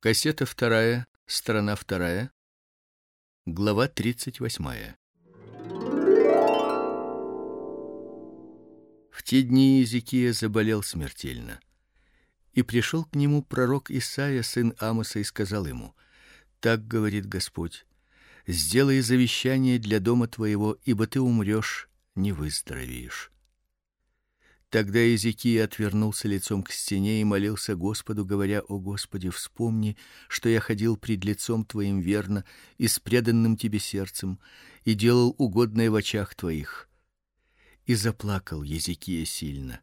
Кассета вторая, страна вторая, глава тридцать восьмая. В те дни Иезекия заболел смертельно. И пришел к нему пророк Исаия, сын Амоса, и сказал ему: Так говорит Господь: Сделай завещание для дома твоего, ибо ты умрешь, не выздоровеешь. Тогда Иезекия отвернулся лицом к стене и молился Господу, говоря: "О Господи, вспомни, что я ходил пред лицом твоим верно и с преданным тебе сердцем и делал угодное в очах твоих". И заплакал Иезекия сильно.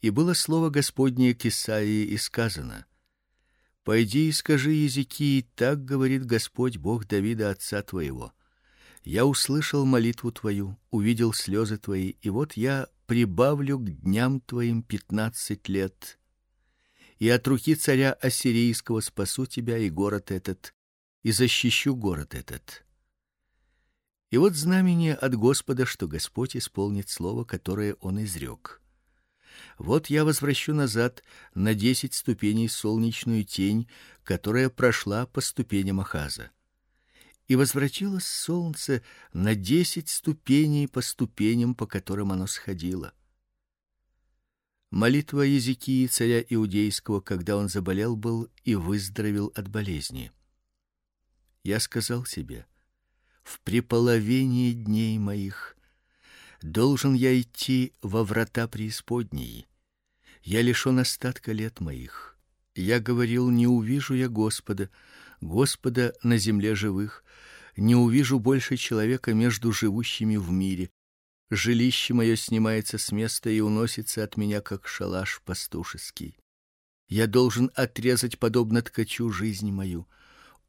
И было слово Господне к Исаии и сказано: Пойди и скажи Иезекии: так говорит Господь Бог Давида отца твоего: Я услышал молитву твою, увидел слезы твои, и вот я прибавлю к дням твоим пятнадцать лет, и от руки царя ассирийского спасу тебя и город этот, и защищу город этот. И вот знамение от Господа, что Господь исполнит слово, которое он изрек. Вот я возвращу назад на десять ступеней солнечную тень, которая прошла по ступеням Ахаза и возвратилось солнце на десять ступеней по ступеням, по которым оно сходило. Молитва Езекии царя иудейского, когда он заболел был и выздоровел от болезни. Я сказал себе: в преполовении дней моих должен я идти во врата преисподней. Я лишен остатка лет моих. Я говорил: не увижу я Господа, Господа на земле живых, не увижу больше человека между живущими в мире. Жилище мое снимается с места и уносится от меня как шалаш пастушеский. Я должен отрезать подобно ткачу жизнь мою.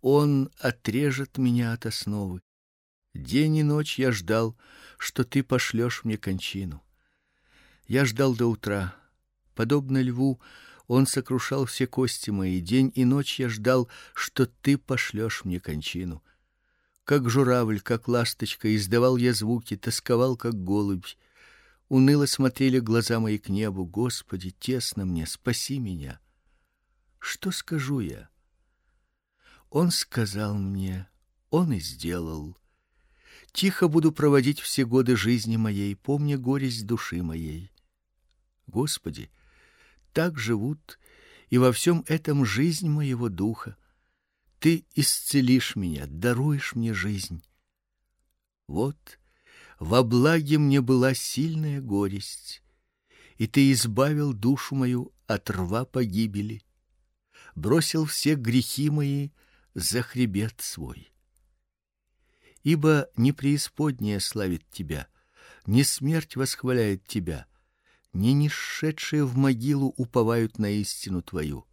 Он отрежет меня от основы. День и ночь я ждал, что ты пошлешь мне кончину. Я ждал до утра, подобно льву, он сокрушал все кости мои. День и ночь я ждал, что ты пошлешь мне кончину. Как журавль, как ласточка, издавал я звуки, тосковал как голубь. Уныло смотрели глаза мои к небу. Господи, тесно мне, спаси меня. Что скажу я? Он сказал мне, он и сделал. Тихо буду проводить все годы жизни моей, помня горесть души моей. Господи, так живут и во всем этом жизнь моего духа. Ты исцелишь меня, даруешь мне жизнь. Вот во благе мне была сильная горесть, и ты избавил душу мою от рва погибели, бросил все грехи мои за хребет свой. Ибо не преисподняя славит тебя, не смерть восхваляет тебя, не нишедшие в могилу уповают на истину твою.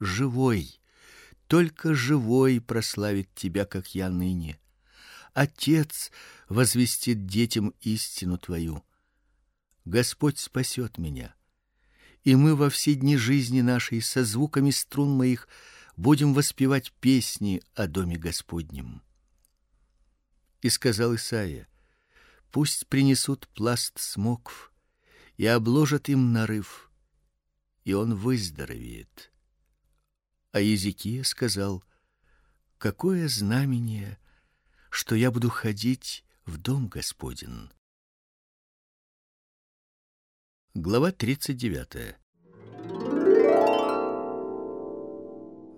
Живой, только живой прославит тебя, как я ныне. Отец возвестит детям истину твою. Господь спасет меня. И мы во все дни жизни нашей со звуками струн моих будем воспевать песни о доме Господнем. И сказал Исаия: Пусть принесут пласт смокв и обложат им нарыв, и он выздоровеет. А Езекия сказал: Какое знамение, что я буду ходить в дом Господин. Глава тридцать 39.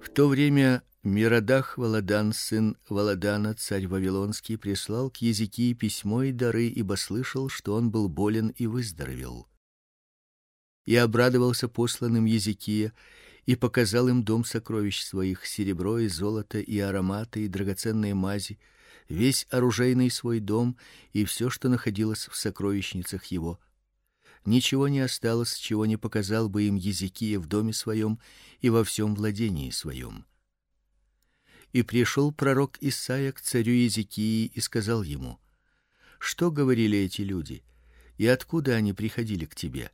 В то время Миродах Валадан, сын Валадана, царь вавилонский, прислал к Езекии письмо и дары, ибо слышал, что он был болен и выздоровел. И обрадовался посланным Езекия и показал им дом сокровищ своих, серебро и золото и ароматы и драгоценные мази, весь оружейный свой дом и все, что находилось в сокровищницах его. Ничего не осталось, чего не показал бы им Езекия в доме своем и во всем владении своем и пришел пророк Исаия к царю Езекии и сказал ему: Что говорили эти люди? И откуда они приходили к тебе?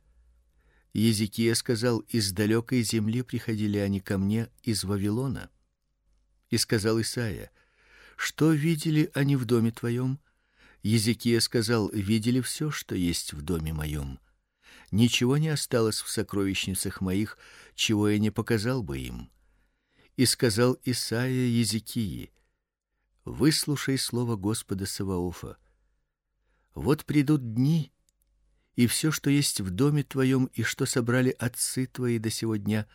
Езекия сказал: Из далекой земли приходили они ко мне из Вавилона. И сказал Исаия: Что видели они в доме твоем? Езекия сказал: Видели все, что есть в доме моем. Ничего не осталось в сокровищницах моих, чего я не показал бы им И сказал Исаия Езекии: Выслушай слово Господа Саваофа. Вот придут дни, и все, что есть в доме твоем и что собрали отцы твои до сего дня,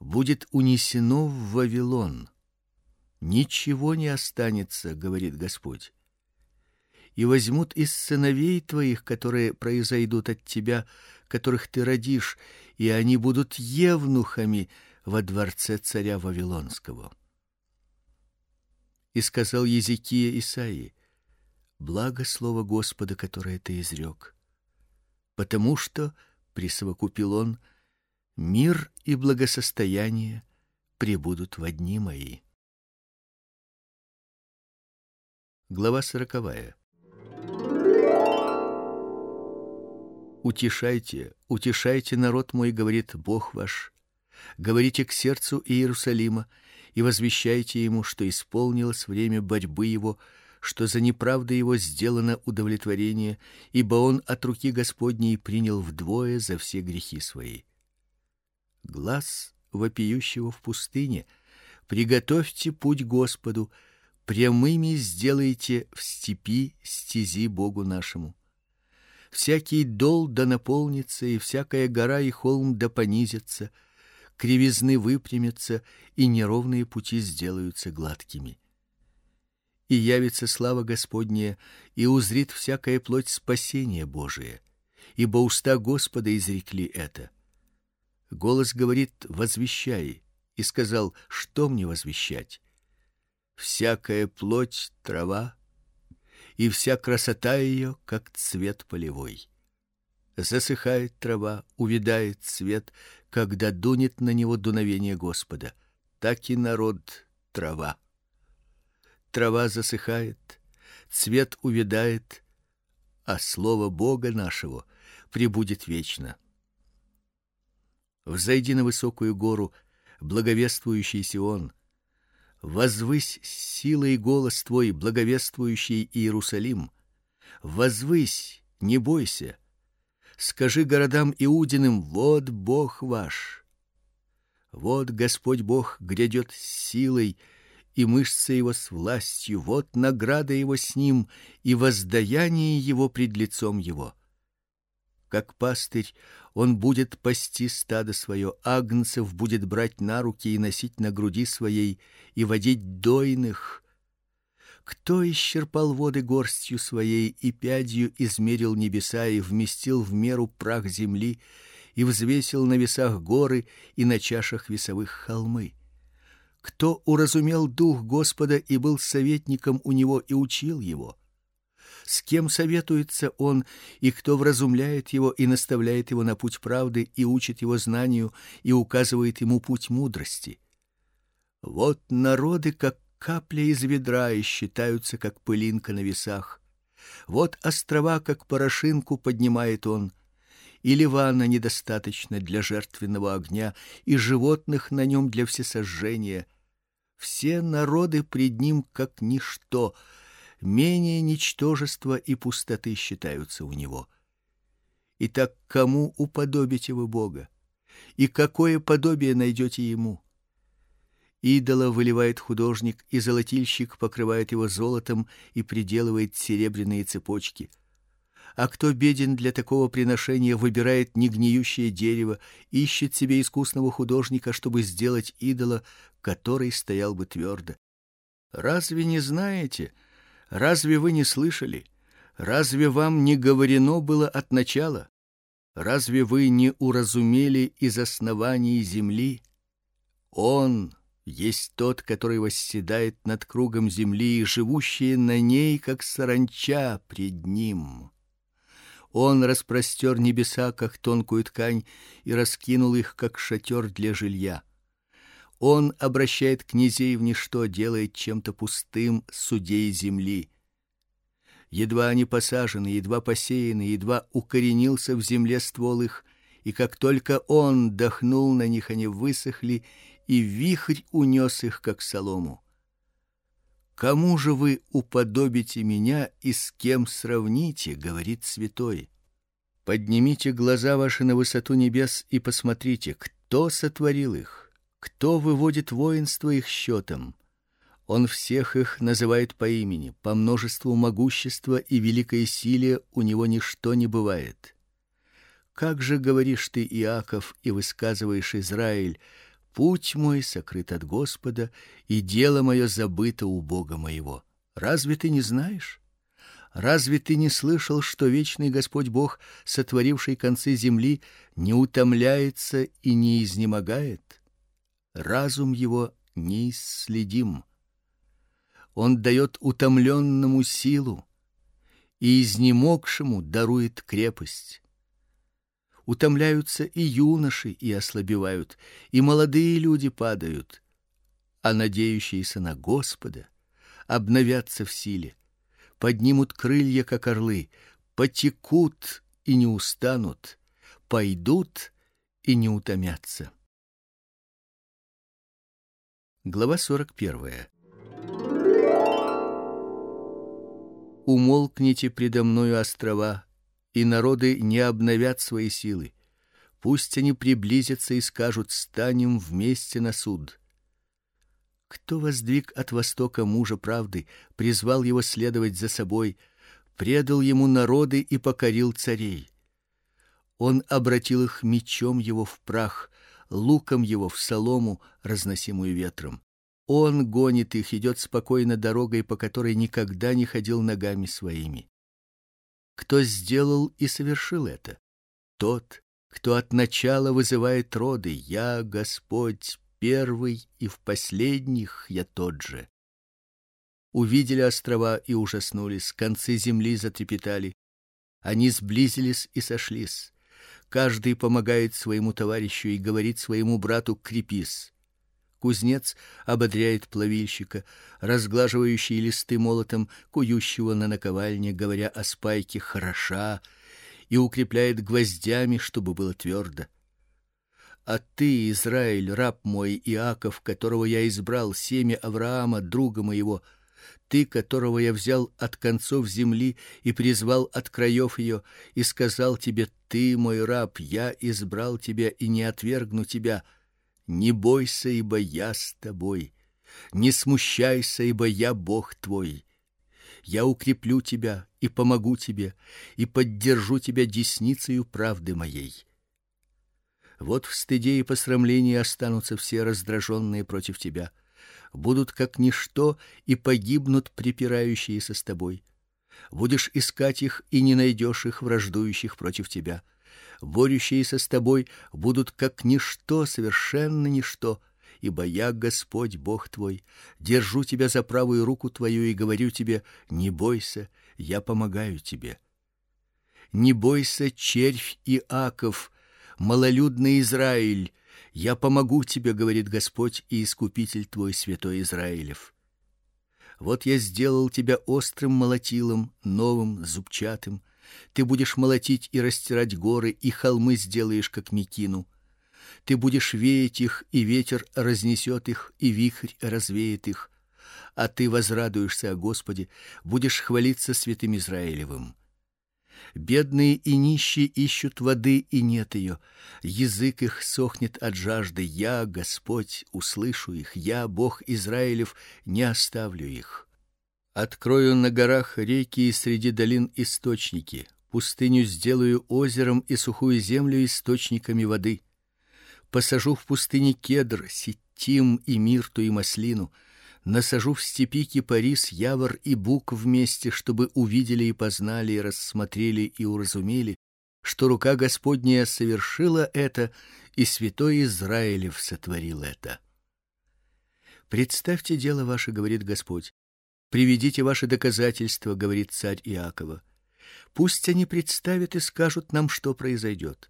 будет унесено в Вавилон. Ничего не останется, говорит Господь. И возьмут из сыновей твоих, которые произойдут от тебя, которых ты родишь, и они будут евнухами во дворце царя вавилонского. И сказал Езекия Исаии: Благо слово Господа, которое ты изрек. Потому что присовокупил он: мир и благосостояние пребудут в дни мои. Глава сороковая. Утешайте, утешайте народ мой, говорит Бог ваш. Говорите к сердцу Иерусалима и возвещайте ему, что исполнилось время борьбы его, что за неправды его сделано удовлетворение, ибо он от руки Господней принял вдвое за все грехи свои. Глаз вопиющего в пустыне: приготовьте путь Господу, прямыми сделайте в степи стези Богу нашему. Всякий дол да наполнится, и всякая гора и холм да понизятся, кривизны выпрямятся, и неровные пути сделаются гладкими. И явится слава Господня, и узрит всякая плоть спасение Божие, ибо уста Господа изрекли это. Голос говорит: "Возвещай", и сказал: "Что мне возвещать?" всякая плоть трава, и вся красота ее, как цвет полевой. Засыхает трава, увядает цвет, когда дунет на него дуновение Господа. Так и народ трава. Трава засыхает, цвет увядает, а слово Бога нашего пребудет вечно. Взойди на высокую гору, благовествующий Сион, Возвысь силой голос твой, благовествующий Иерусалим. Возвысь, не бойся. Скажи городам иудиным: вот Бог ваш. Вот Господь Бог грядет силой, и мышцы его с властью, вот награда его с ним и воздаяние его пред лицом его как пастырь, он будет пасти стадо свое, агнцев будет брать на руки и носить на груди своей и водить дойных. Кто исчерпал воды горстью своей и пядью измерил небеса и вместил в меру прах земли и взвесил на весах горы и на чашах весовых холмы? Кто уразумел дух Господа и был советником у него и учил его? с кем советуется он и кто вразумляет его и наставляет его на путь правды и учит его знанию и указывает ему путь мудрости. Вот народы как капля из ведра и считаются как пылинка на весах. Вот острова как порошинку поднимает он, и Ливана недостаточно для жертвенного огня, и животных на нем для всесожжения. Все народы пред ним как ничто, менее ничтожества и пустоты считаются у него. Итак, кому уподобите вы Бога? И какое подобие найдете ему? Идола выливает художник, и золотильщик покрывает его золотом и приделывает серебряные цепочки. А кто беден для такого приношения, выбирает негниющее дерево, ищет себе искусного художника, чтобы сделать идола, который стоял бы твердо. Разве не знаете, Разве вы не слышали? Разве вам не говорено было от начала? Разве вы не уразумели из оснований земли? Он есть тот, который восседает над кругом земли, и живущие на ней, как саранча пред ним. Он распростер небеса, как тонкую ткань, и раскинул их, как шатер для жилья. Он обращает князей в ничто, делает чем-то пустым судей земли. Едва они посажены, едва посеяны, едва укоренился в земле ствол их, и как только он дохнул на них, они высохли, и вихрь унес их как солому. Кому же вы уподобите меня и с кем сравните, говорит святой. Поднимите глаза ваши на высоту небес и посмотрите, кто сотворил их Кто выводит воинство их счетом? Он всех их называет по имени, по множеству могущества и великой силе у него ничто не бывает. Как же говоришь ты, Иаков, и высказываешь Израиль: путь мой сокрыт от Господа, и дело мое забыто у Бога моего. Разве ты не знаешь? Разве ты не слышал, что вечный Господь Бог, сотворивший концы земли, не утомляется и не изнемогает? Разум его неисследим. Он дает утомленному силу, и изнемогшему дарует крепость. Утомляются и юноши, и ослабевают, и молодые люди падают, а надеющиеся на Господа обновятся в силе поднимут крылья, как орлы, потекут и не устанут, пойдут и не утомятся. Глава 41. Умолкните предо мною острова, и народы не обновят свои силы. Пусть они приблизятся и скажут: "Станем вместе на суд". Кто воздвиг от востока мужа правды, призвал его следовать за собой, предал ему народы и покорил царей. Он обратил их мечом его в прах, луком его в солому, разносимую ветром. Он гонит их, идет спокойно дорогой, по которой никогда не ходил ногами своими. Кто сделал и совершил это? Тот, кто от начала вызывает роды: я, Господь, первый и в последних я тот же. Увидели острова и ужаснулись, концы земли затрепетали. Они сблизились и сошлись. Каждый помогает своему товарищу и говорит своему брату: "Крепись". Кузнец ободряет плавильщика, разглаживающий листы молотом кующего на наковальне, говоря о спайке хороша, и укрепляет гвоздями, чтобы было твердо. А ты, Израиль, раб мой Иаков, которого я избрал, семя Авраама, друга моего, ты, которого я взял от концов земли и призвал от краев ее, и сказал тебе: ты мой раб, я избрал тебя и не отвергну тебя. Не бойся, ибо я с тобой. Не смущайся, ибо я Бог твой. Я укреплю тебя и помогу тебе, и поддержу тебя десницею правды моей. Вот в стыде и посрамлении останутся все раздраженные против тебя, будут как ничто и погибнут припирающиеся с тобой. Будешь искать их и не найдешь их враждующих против тебя. Борющиеся с тобой будут как ничто, совершенно ничто, ибо я Господь Бог твой, держу тебя за правую руку твою и говорю тебе: не бойся, я помогаю тебе. Не бойся, червь и аков, малолюдный Израиль, я помогу тебе, говорит Господь и искупитель твой, святой Израилев. Вот я сделал тебя острым молотилом, новым, зубчатым. Ты будешь молотить и растирать горы, и холмы сделаешь как мекину. Ты будешь веять их, и ветер разнесет их, и вихрь развеет их. А ты возрадуешься о Господе, будешь хвалиться святым Израилевым. Бедные и нищие ищут воды, и нет ее. Язык их сохнет от жажды. Я, Господь, услышу их. Я, Бог Израилев, не оставлю их. Открою на горах реки и среди долин источники. Пустыню сделаю озером и сухую землю источниками воды. Посажу в пустыне кедр, ситим и мирту и маслину насажу в степи кипарис, явор и бук вместе, чтобы увидели и познали, и рассмотрели и уразумели, что рука Господняя совершила это, и святой Израилев сотворил это. Представьте дело ваше, говорит Господь. Приведите ваши доказательства, говорит царь Иакова. Пусть они представят и скажут нам, что произойдет.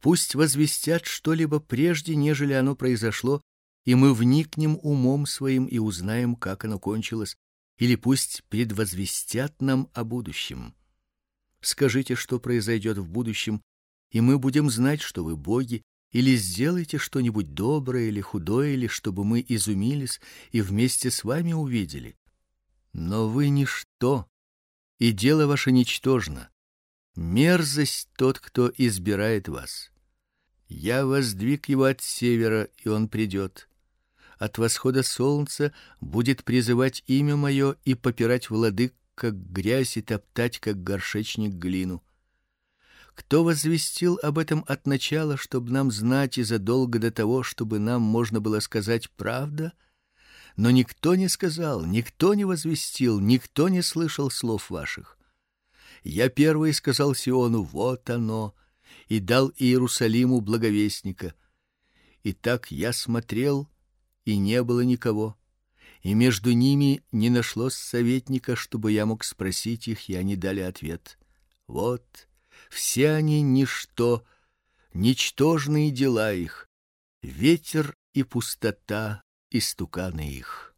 Пусть возвестят что-либо прежде, нежели оно произошло, и мы вникнем умом своим и узнаем, как оно кончилось, или пусть предвозвестят нам о будущем. Скажите, что произойдет в будущем, и мы будем знать, что вы боги, или сделайте что-нибудь доброе или худое, или чтобы мы изумились и вместе с вами увидели. Но вы ничто, и дело ваше ничтожно. Мерзость тот, кто избирает вас. Я воздвиг его от севера, и он придет. От восхода солнца будет призывать имя мое и попирать владык, как грязь и топтать, как горшечник глину. Кто возвестил об этом от начала, чтобы нам знать и задолго до того, чтобы нам можно было сказать правда? Но никто не сказал, никто не возвестил, никто не слышал слов ваших. Я первый сказал Сиону: вот оно, и дал Иерусалиму благовестника. И так я смотрел, и не было никого, и между ними не нашлось советника, чтобы я мог спросить их, и они дали ответ: вот все они ничто, ничтожные дела их, ветер и пустота истуканы их.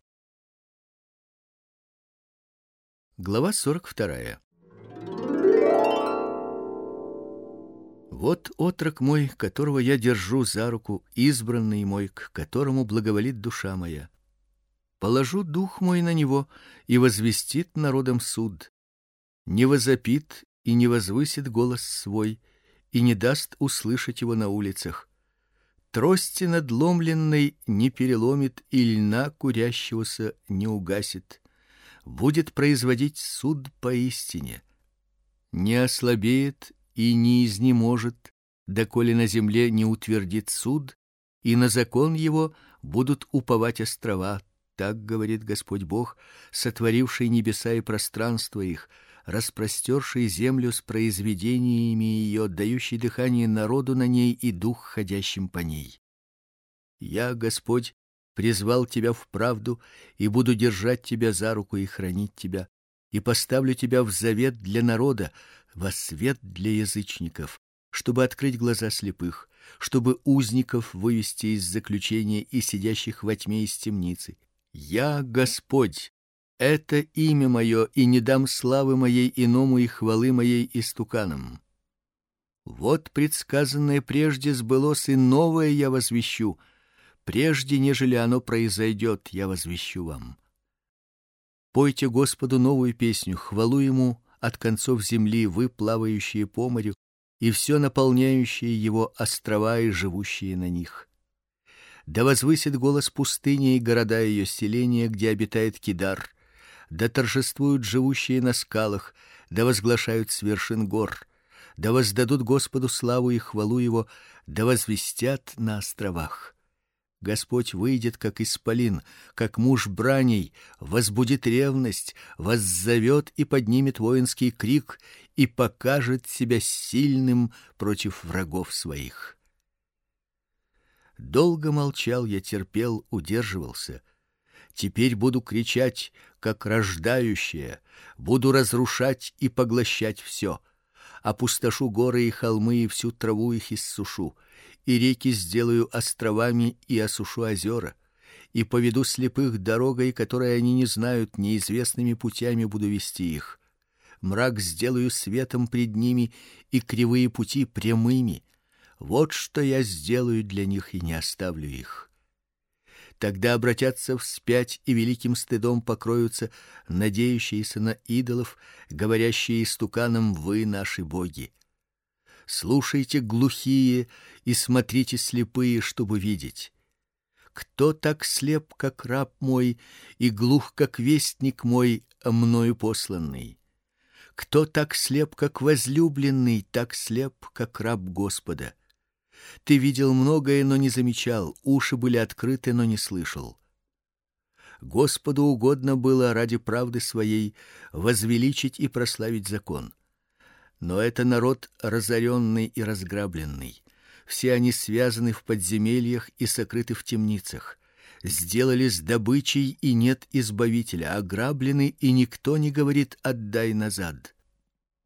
Глава сорок вторая. Вот отрок мой, которого я держу за руку, избранный мой, к которому благоволит душа моя. Положу дух мой на него и возвестит народам суд. Не возопит и не возвысит голос свой, и не даст услышать его на улицах. Трости надломленной не переломит и льна курящегося не угасит. Будет производить суд поистине. Не ослабеет и не изнеможет, доколе на земле не утвердит суд, и на закон его будут уповать острова. Так говорит Господь Бог, сотворивший небеса и пространство их, распростерший землю с произведениями ее, дающий дыхание народу на ней и дух ходящим по ней. Я, Господь, призвал тебя в правду и буду держать тебя за руку и хранить тебя, и поставлю тебя в завет для народа, во свет для язычников, чтобы открыть глаза слепых, чтобы узников вывести из заключения и сидящих во тьме из темницы. Я Господь, это имя мое, и не дам славы моей иному и хвалы моей истуканам. Вот предсказанное прежде сбылось, и новое я возвещу. Прежде, нежели оно произойдет, я возвещу вам. Пойте Господу новую песню, хвалу ему от концов земли, вы плавающие по морю, и все наполняющие его острова и живущие на них. Да возвысит голос пустыни и города ее селения, где обитает Кидар да торжествуют живущие на скалах, да возглашают с вершин гор, да воздадут Господу славу и хвалу его, да возвестят на островах. Господь выйдет как исполин, как муж браней, возбудит ревность, воззовет и поднимет воинский крик и покажет себя сильным против врагов своих. Долго молчал я, терпел, удерживался. Теперь буду кричать, как рождающее, буду разрушать и поглощать все. Опустошу горы и холмы и всю траву их иссушу, и реки сделаю островами и осушу озера, и поведу слепых дорогой, которой они не знают, неизвестными путями буду вести их. Мрак сделаю светом пред ними, и кривые пути прямыми. Вот что я сделаю для них и не оставлю их. Тогда обратятся вспять и великим стыдом покроются надеющиеся на идолов, говорящие истуканам: вы наши боги. Слушайте глухие и смотрите слепые, чтобы видеть. Кто так слеп, как раб мой, и глух, как вестник мой, мною посланный? Кто так слеп, как возлюбленный, так слеп, как раб Господа? Ты видел многое, но не замечал, уши были открыты, но не слышал. Господу угодно было ради правды своей возвеличить и прославить закон. Но это народ разоренный и разграбленный. Все они связаны в подземельях и сокрыты в темницах. Сделались добычей и нет избавителя, ограблены и никто не говорит: отдай назад.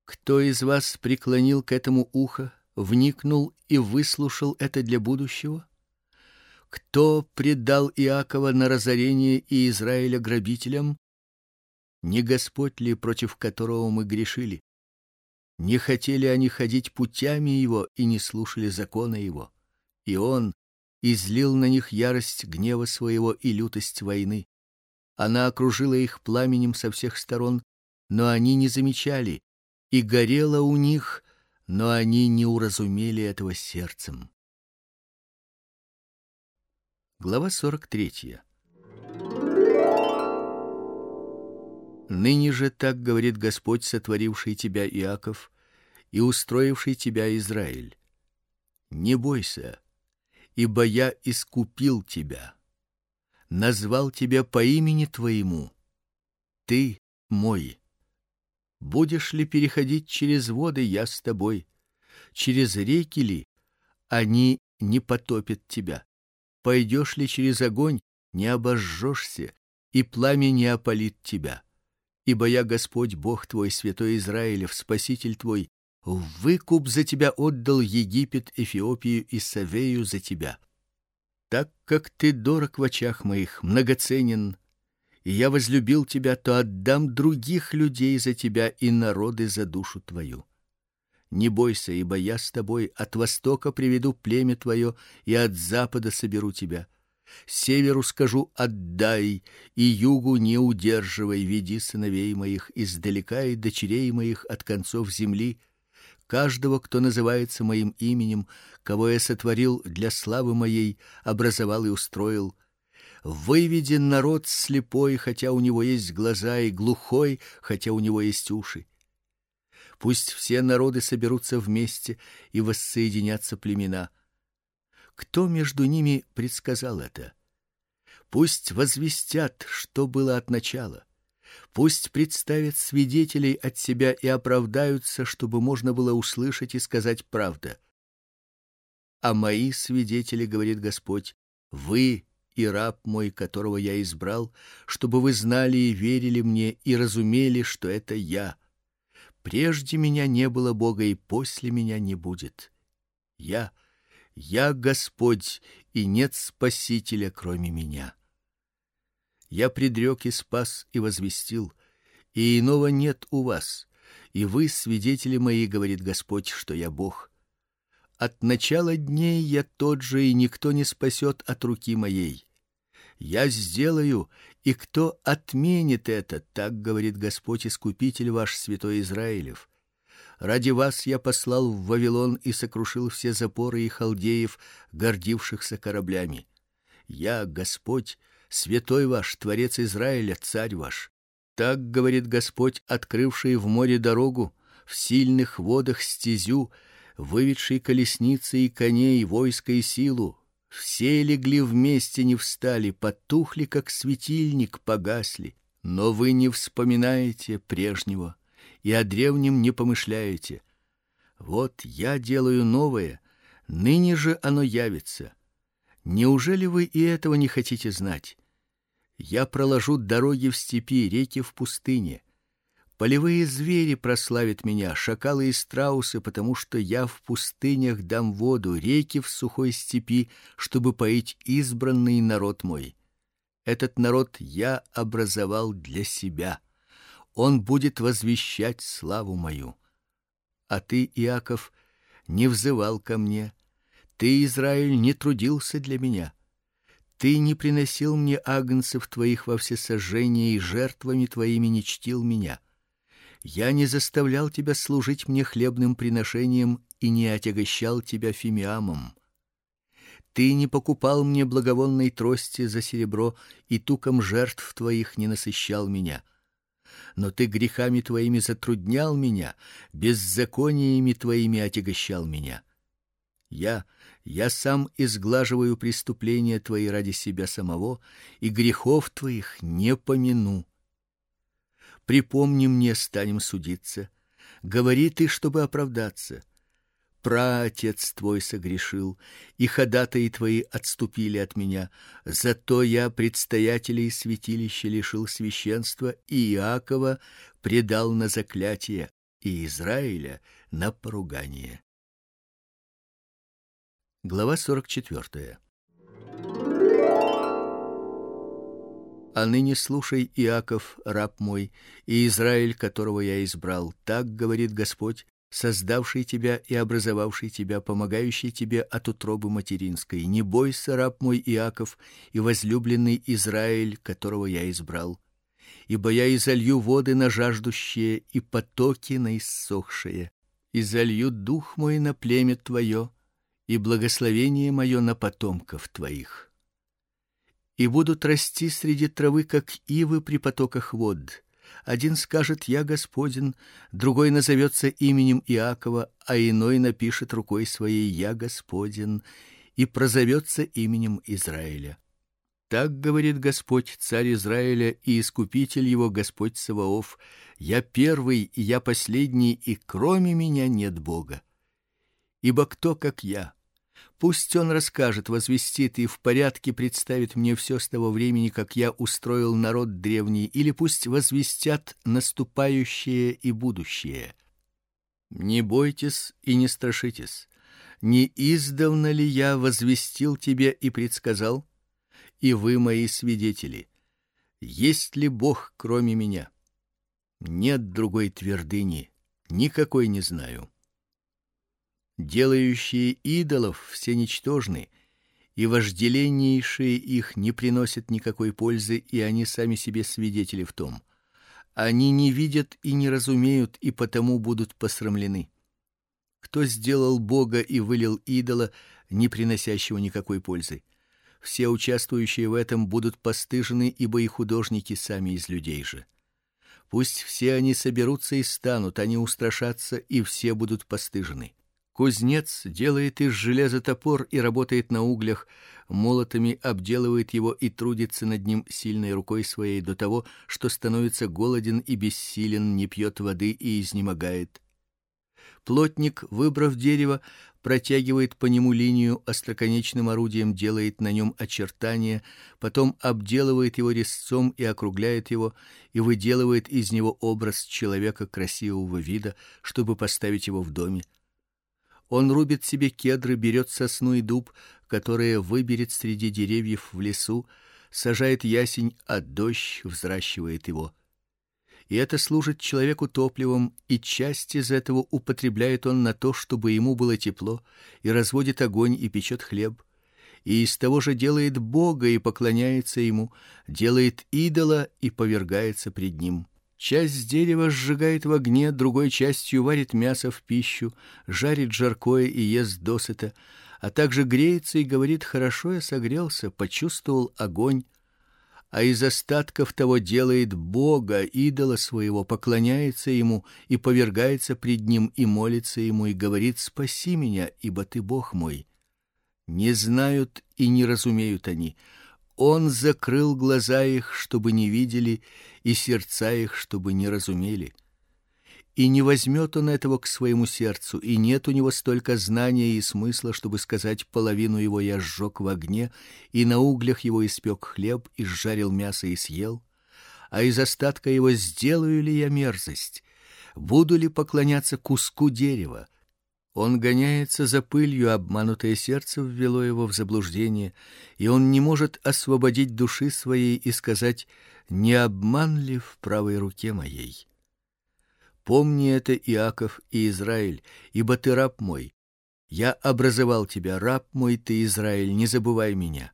Кто из вас преклонил к этому ухо, вникнул и выслушал это для будущего? Кто предал Иакова на разорение и Израиля грабителям? Не Господь ли, против которого мы грешили? Не хотели они ходить путями его и не слушали закона его. И он излил на них ярость гнева своего и лютость войны. Она окружила их пламенем со всех сторон, но они не замечали, и горела у них но они не уразумели этого сердцем. Глава 43. Ныне же так говорит Господь, сотворивший тебя, Иаков, и устроивший тебя, Израиль. Не бойся, ибо я искупил тебя, назвал тебя по имени твоему. Ты мой. Будешь ли переходить через воды, я с тобой. Через реки ли, они не потопят тебя. Пойдешь ли через огонь, не обожжешься, и пламя не опалит тебя. Ибо я Господь Бог твой, святой Израилев, спаситель твой, выкуп за тебя отдал Египет, Эфиопию и Савею за тебя. Так как ты дорог в очах моих, многоценен, и я возлюбил тебя, то отдам других людей за тебя и народы за душу твою. Не бойся, ибо я с тобой, от востока приведу племя твое, и от запада соберу тебя Северу скажу: отдай, и югу не удерживай, веди сыновей моих издалека и дочерей моих от концов земли, каждого, кто называется моим именем, кого я сотворил для славы моей, образовал и устроил. Выведен народ слепой, хотя у него есть глаза, и глухой, хотя у него есть уши. Пусть все народы соберутся вместе и воссоединятся племена кто между ними предсказал это? Пусть возвестят, что было от начала. Пусть представят свидетелей от себя и оправдаются, чтобы можно было услышать и сказать правду. А мои свидетели, говорит Господь, вы и раб мой, которого я избрал, чтобы вы знали и верили мне и разумели, что это я. Прежде меня не было Бога и после меня не будет. Я я Господь, и нет спасителя кроме меня. Я предрек и спас и возвестил, и иного нет у вас. И вы свидетели мои, говорит Господь, что я Бог. От начала дней я тот же, и никто не спасет от руки моей. Я сделаю, и кто отменит это, так говорит Господь искупитель ваш святой Израилев. Ради вас я послал в Вавилон и сокрушил все запоры и халдеев, гордившихся кораблями. Я, Господь, святой ваш, творец Израиля, царь ваш. Так говорит Господь, открывший в море дорогу, в сильных водах стезю, выведший колесницы и коней, войско и силу. Все легли вместе, не встали, потухли как светильник, погасли. Но вы не вспоминаете прежнего и о древнем не помышляете. Вот я делаю новое, ныне же оно явится. Неужели вы и этого не хотите знать? Я проложу дороги в степи, реки в пустыне. Полевые звери прославят меня, шакалы и страусы, потому что я в пустынях дам воду, реки в сухой степи, чтобы поить избранный народ мой. Этот народ я образовал для себя он будет возвещать славу мою. А ты, Иаков, не взывал ко мне, ты, Израиль, не трудился для меня. Ты не приносил мне агнцев твоих во всесожжение и жертвами твоими не чтил меня. Я не заставлял тебя служить мне хлебным приношением и не отягощал тебя фимиамом. Ты не покупал мне благовонной трости за серебро и туком жертв твоих не насыщал меня но ты грехами твоими затруднял меня, беззакониями твоими отягощал меня. Я, я сам изглаживаю преступления твои ради себя самого, и грехов твоих не помяну. Припомни мне, станем судиться. Говори ты, чтобы оправдаться праотец твой согрешил, и ходатаи твои отступили от меня. Зато я предстоятелей святилища лишил священства и Иакова предал на заклятие, и Израиля на поругание. Глава 44. А ныне слушай, Иаков, раб мой, и Израиль, которого я избрал. Так говорит Господь: создавший тебя и образовавший тебя, помогающий тебе от утробы материнской. Не бойся, раб мой Иаков и возлюбленный Израиль, которого я избрал. Ибо я изолью воды на жаждущие и потоки на иссохшие, и залью дух мой на племя твое, и благословение мое на потомков твоих. И будут расти среди травы, как ивы при потоках вод. Один скажет: "Я Господин", другой назовется именем Иакова, а иной напишет рукой своей: "Я Господин", и прозовется именем Израиля. Так говорит Господь, царь Израиля и искупитель его Господь Саваоф: Я первый и я последний, и кроме меня нет Бога. Ибо кто как я? Пусть он расскажет, возвестит и в порядке представит мне все с того времени, как я устроил народ древний, или пусть возвестят наступающее и будущее. Не бойтесь и не страшитесь. Не издавна ли я возвестил тебе и предсказал? И вы мои свидетели. Есть ли Бог кроме меня? Нет другой твердыни, никакой не знаю делающие идолов все ничтожны, и вожделеннейшие их не приносят никакой пользы, и они сами себе свидетели в том. Они не видят и не разумеют, и потому будут посрамлены. Кто сделал бога и вылил идола, не приносящего никакой пользы? Все участвующие в этом будут постыжены, ибо и художники сами из людей же. Пусть все они соберутся и станут, они устрашатся, и все будут постыжены. Кузнец делает из железа топор и работает на углях, молотами обделывает его и трудится над ним сильной рукой своей до того, что становится голоден и бессилен, не пьет воды и изнемогает. Плотник, выбрав дерево, протягивает по нему линию остроконечным орудием, делает на нем очертания, потом обделывает его резцом и округляет его, и выделывает из него образ человека красивого вида, чтобы поставить его в доме. Он рубит себе кедры, берет сосну и дуб, которые выберет среди деревьев в лесу, сажает ясень, а дождь взращивает его. И это служит человеку топливом, и часть из этого употребляет он на то, чтобы ему было тепло, и разводит огонь и печет хлеб. И из того же делает Бога и поклоняется ему, делает идола и повергается пред ним. Часть дерева сжигает в огне, другой частью варит мясо в пищу, жарит жаркое и ест досыта, а также греется и говорит: "Хорошо я согрелся, почувствовал огонь". А из остатков того делает бога, идола своего, поклоняется ему и повергается пред ним и молится ему и говорит: "Спаси меня, ибо ты Бог мой". Не знают и не разумеют они, он закрыл глаза их, чтобы не видели, и сердца их, чтобы не разумели. И не возьмет он этого к своему сердцу, и нет у него столько знания и смысла, чтобы сказать: половину его я сжег в огне, и на углях его испек хлеб, и сжарил мясо и съел, а из остатка его сделаю ли я мерзость? Буду ли поклоняться куску дерева? Он гоняется за пылью, обманутое сердце ввело его в заблуждение, и он не может освободить души своей и сказать: "Не обман ли в правой руке моей?" Помни это, Иаков и Израиль, ибо ты раб мой. Я образовал тебя, раб мой ты, Израиль, не забывай меня.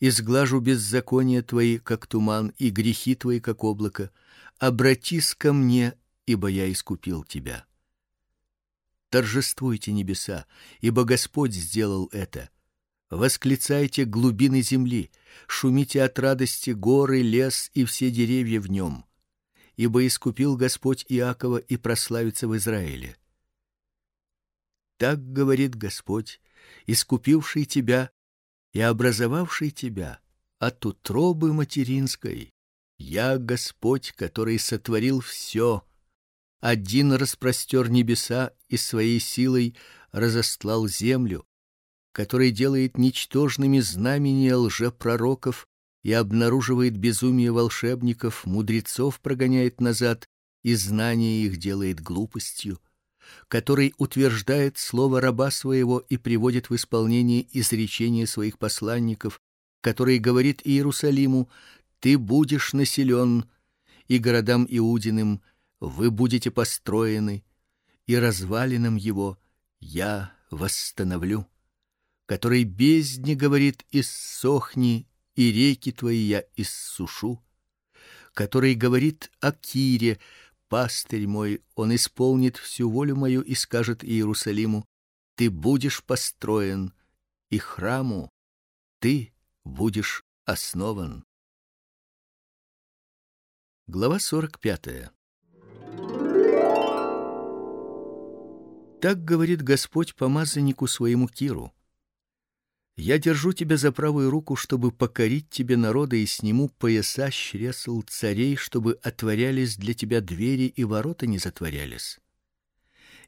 Изглажу беззакония твои, как туман, и грехи твои, как облако. Обратись ко мне, ибо я искупил тебя. Торжествуйте небеса, ибо Господь сделал это. Восклицайте глубины земли, шумите от радости горы, лес и все деревья в нем, ибо искупил Господь Иакова и прославится в Израиле. Так говорит Господь, искупивший тебя и образовавший тебя от утробы материнской. Я Господь, который сотворил все, один распростер небеса и своей силой разостлал землю, который делает ничтожными знамения лжепророков и обнаруживает безумие волшебников, мудрецов прогоняет назад и знание их делает глупостью, который утверждает слово раба своего и приводит в исполнение изречения своих посланников, который говорит Иерусалиму: ты будешь населен, и городам иудиным вы будете построены, и развалинам его я восстановлю, который бездне говорит: иссохни, и реки твои я иссушу, который говорит о Кире: пастырь мой, он исполнит всю волю мою и скажет Иерусалиму: ты будешь построен, и храму ты будешь основан. Глава 45. Так говорит Господь помазаннику своему Киру: Я держу тебя за правую руку, чтобы покорить тебе народы и сниму пояса с чресл царей, чтобы отворялись для тебя двери и ворота не затворялись.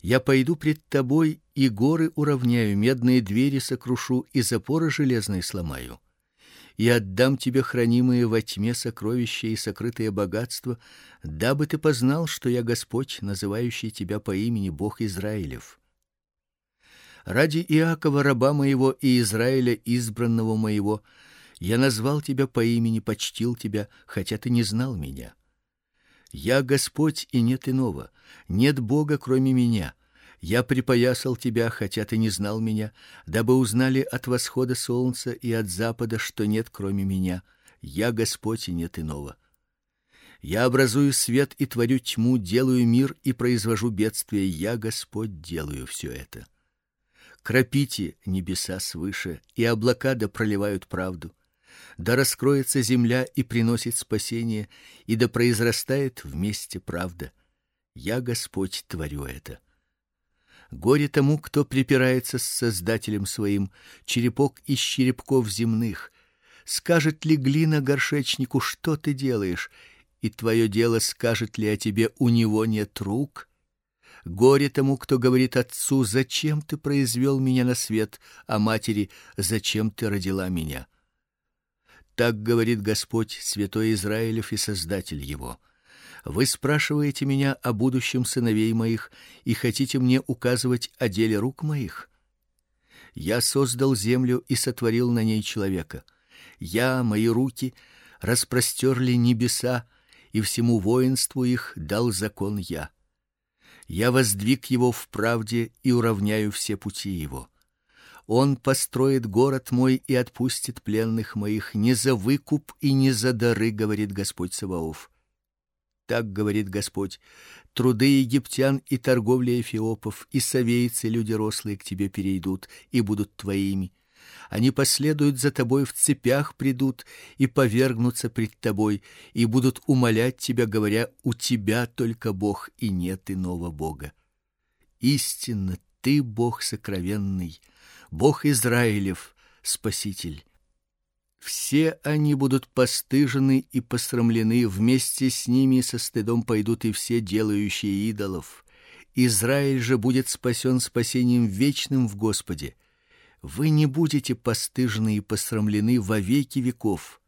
Я пойду пред тобой и горы уравняю, медные двери сокрушу и запоры железные сломаю. И отдам тебе хранимые во тьме сокровища и сокрытые богатства, дабы ты познал, что я Господь, называющий тебя по имени Бог Израилев. Ради Иакова раба моего и Израиля избранного моего я назвал тебя по имени, почтил тебя, хотя ты не знал меня. Я Господь и нет иного, нет Бога кроме меня. Я припоясал тебя, хотя ты не знал меня, дабы узнали от восхода солнца и от запада, что нет кроме меня. Я Господь и нет иного. Я образую свет и творю тьму, делаю мир и произвожу бедствия. Я Господь делаю все это. Кропите небеса свыше, и облака да проливают правду. Да раскроется земля и приносит спасение, и да произрастает вместе правда. Я Господь творю это. Горе тому, кто припирается с Создателем своим, черепок из черепков земных. Скажет ли глина горшечнику, что ты делаешь, и твое дело скажет ли о тебе, у него нет рук? Горе тому, кто говорит отцу: "Зачем ты произвел меня на свет?", а матери: "Зачем ты родила меня?" Так говорит Господь, святой Израилев и создатель его. Вы спрашиваете меня о будущем сыновей моих и хотите мне указывать о деле рук моих? Я создал землю и сотворил на ней человека. Я, мои руки распростерли небеса, и всему воинству их дал закон я. Я воздвиг его в правде и уравняю все пути его. Он построит город мой и отпустит пленных моих не за выкуп и не за дары, говорит Господь Саваоф. Так говорит Господь: труды египтян и торговля эфиопов и савейцы люди рослые к тебе перейдут и будут твоими. Они последуют за тобой в цепях придут и повергнутся пред тобой и будут умолять тебя, говоря: у тебя только Бог и нет иного бога. Истинно ты Бог сокровенный, Бог Израилев, Спаситель. Все они будут постыжены и посрамлены, вместе с ними со стыдом пойдут и все делающие идолов. Израиль же будет спасен спасением вечным в Господе. Вы не будете постыжены и посрамлены во веки веков.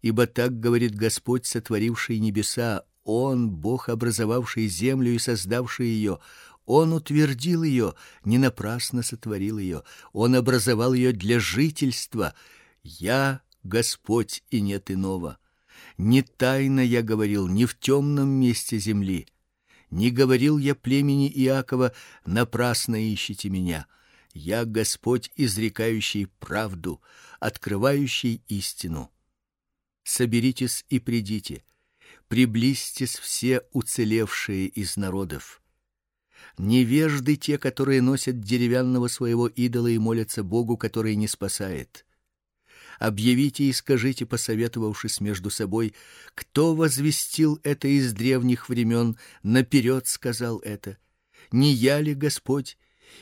Ибо так говорит Господь, сотворивший небеса, он, Бог, образовавший землю и создавший ее, он утвердил ее, не напрасно сотворил ее. Он образовал ее для жительства. Я Господь и нет иного. Не тайно я говорил, не в темном месте земли. Не говорил я племени Иакова: напрасно ищите меня. Я Господь, изрекающий правду, открывающий истину. Соберитесь и придите. Приблизьтесь все уцелевшие из народов невежды те, которые носят деревянного своего идола и молятся Богу, который не спасает. Объявите и скажите, посоветовавшись между собой, кто возвестил это из древних времен, наперед сказал это. Не я ли Господь?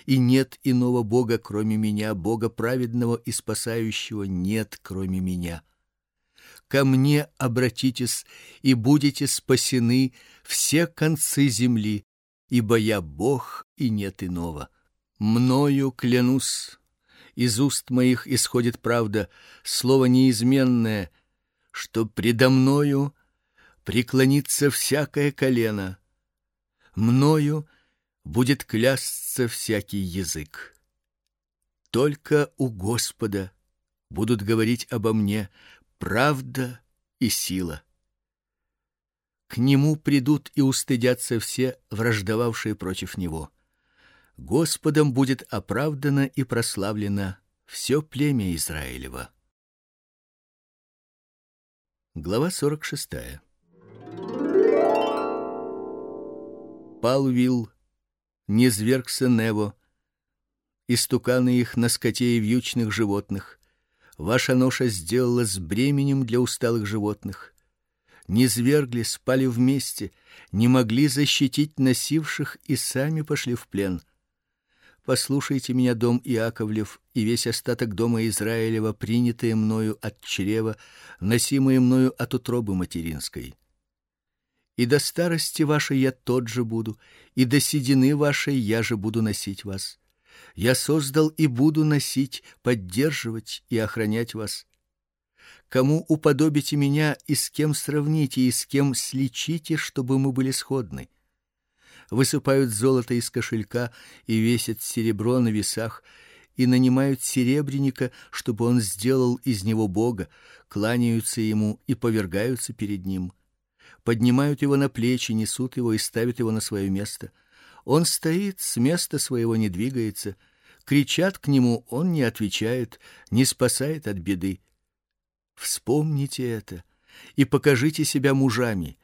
И нет иного бога, кроме меня, бога праведного и спасающего нет, кроме меня. Ко мне обратитесь и будете спасены все концы земли, ибо я Бог и нет иного. Мною клянусь, из уст моих исходит правда, слово неизменное, что предо мною преклонится всякое колено, мною будет клясться всякий язык. Только у Господа будут говорить обо мне правда и сила. К нему придут и устыдятся все враждовавшие против него. Господом будет оправдано и прославлено все племя Израилева. Глава 46. Палвил, низвергся Нево, истуканы их на скоте и вьючных животных, Ваша ноша сделала с бременем для усталых животных. Не звергли, спали вместе, не могли защитить носивших и сами пошли в плен. Послушайте меня, дом Иаковлев, и весь остаток дома Израилева, принятые мною от чрева, носимые мною от утробы материнской. И до старости вашей я тот же буду, и до седины вашей я же буду носить вас. Я создал и буду носить, поддерживать и охранять вас. Кому уподобите меня и с кем сравните и с кем сличите, чтобы мы были сходны? Высыпают золото из кошелька и весят серебро на весах, и нанимают серебряника, чтобы он сделал из него бога, кланяются ему и повергаются перед ним. Поднимают его на плечи, несут его и ставят его на свое место. Он стоит, с места своего не двигается. Кричат к нему, он не отвечает, не спасает от беды. Вспомните это и покажите себя мужами.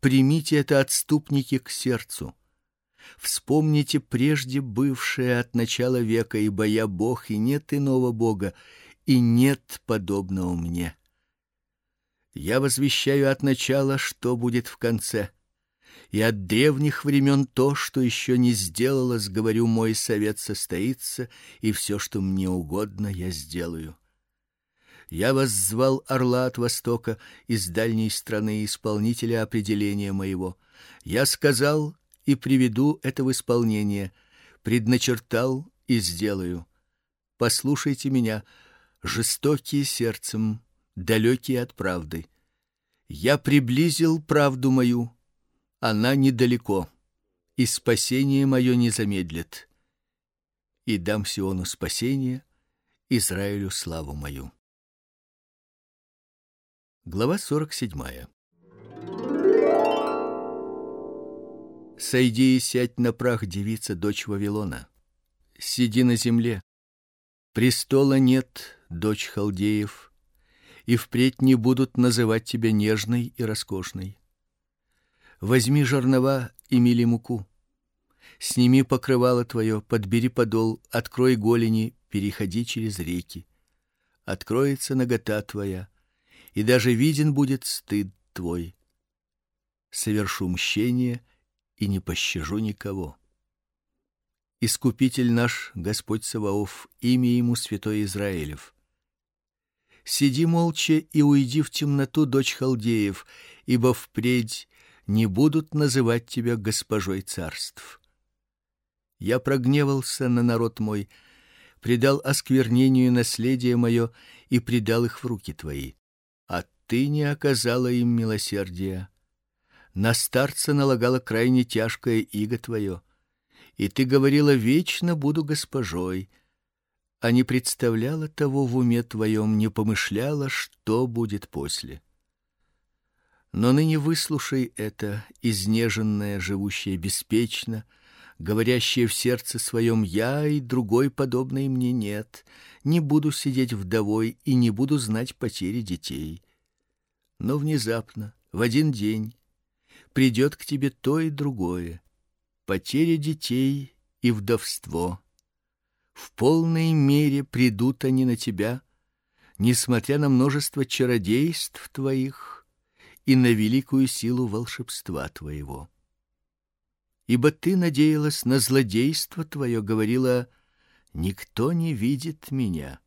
Примите это отступники к сердцу. Вспомните прежде бывшее от начала века, ибо я Бог, и нет иного Бога, и нет подобного мне. Я возвещаю от начала, что будет в конце и от древних времен то, что еще не сделалось, говорю, мой совет состоится, и все, что мне угодно, я сделаю. Я вас звал орла от востока из дальней страны исполнителя определения моего. Я сказал и приведу это в исполнение, предначертал и сделаю. Послушайте меня, жестокие сердцем, далекие от правды. Я приблизил правду мою, она недалеко, и спасение мое не замедлит. И дам Сиону спасение, Израилю славу мою. Глава 47. Сойди и сядь на прах, девица, дочь Вавилона. Сиди на земле. Престола нет, дочь халдеев, и впредь не будут называть тебя нежной и роскошной. Возьми жернова и мели муку. Сними покрывало твое, подбери подол, открой голени, переходи через реки. Откроется нагота твоя, и даже виден будет стыд твой. Совершу мщение и не пощажу никого. Искупитель наш, Господь Саваоф, имя ему святой Израилев. Сиди молча и уйди в темноту, дочь халдеев, ибо впредь не будут называть тебя госпожой царств. Я прогневался на народ мой, предал осквернению наследие мое и предал их в руки твои. А ты не оказала им милосердия. На старца налагала крайне тяжкое иго твое, и ты говорила: вечно буду госпожой. А не представляла того в уме твоем, не помышляла, что будет после. Но ныне выслушай это, изнеженное, живущее беспечно, говорящее в сердце своем: я и другой подобной мне нет. Не буду сидеть вдовой и не буду знать потери детей. Но внезапно, в один день, придет к тебе то и другое: потеря детей и вдовство. В полной мере придут они на тебя, несмотря на множество чародейств твоих и на великую силу волшебства твоего. Ибо ты надеялась на злодейство твое, говорила: никто не видит меня.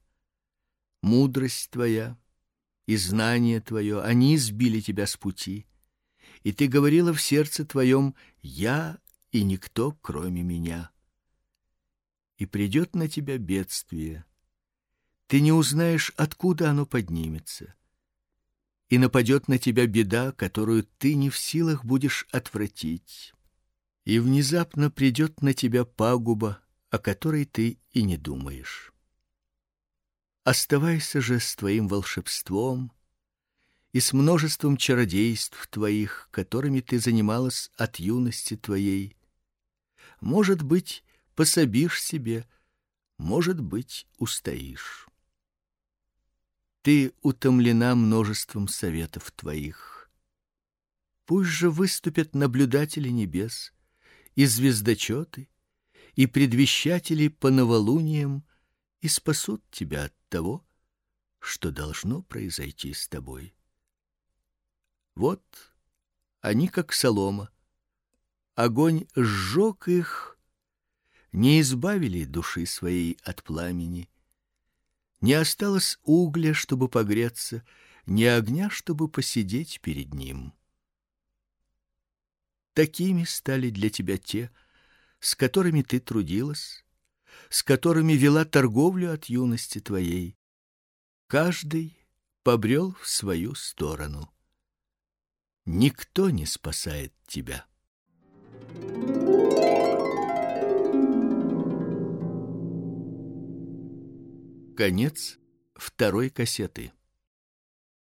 Мудрость твоя и знание твое, они сбили тебя с пути. И ты говорила в сердце твоем: я и никто, кроме меня. И придет на тебя бедствие. Ты не узнаешь, откуда оно поднимется и нападет на тебя беда, которую ты не в силах будешь отвратить. И внезапно придет на тебя пагуба, о которой ты и не думаешь. Оставайся же с твоим волшебством и с множеством чародейств твоих, которыми ты занималась от юности твоей. Может быть, пособишь себе, может быть, устоишь. Ты утомлена множеством советов твоих. Пусть же выступят наблюдатели небес и звездочеты, и предвещатели по новолуниям и спасут тебя от того, что должно произойти с тобой. Вот они как солома. Огонь сжег их, не избавили души своей от пламени. Не осталось угля, чтобы погреться, ни огня, чтобы посидеть перед ним. Такими стали для тебя те, с которыми ты трудилась, с которыми вела торговлю от юности твоей. Каждый побрел в свою сторону. Никто не спасает тебя. Конец второй кассеты.